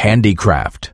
handicraft.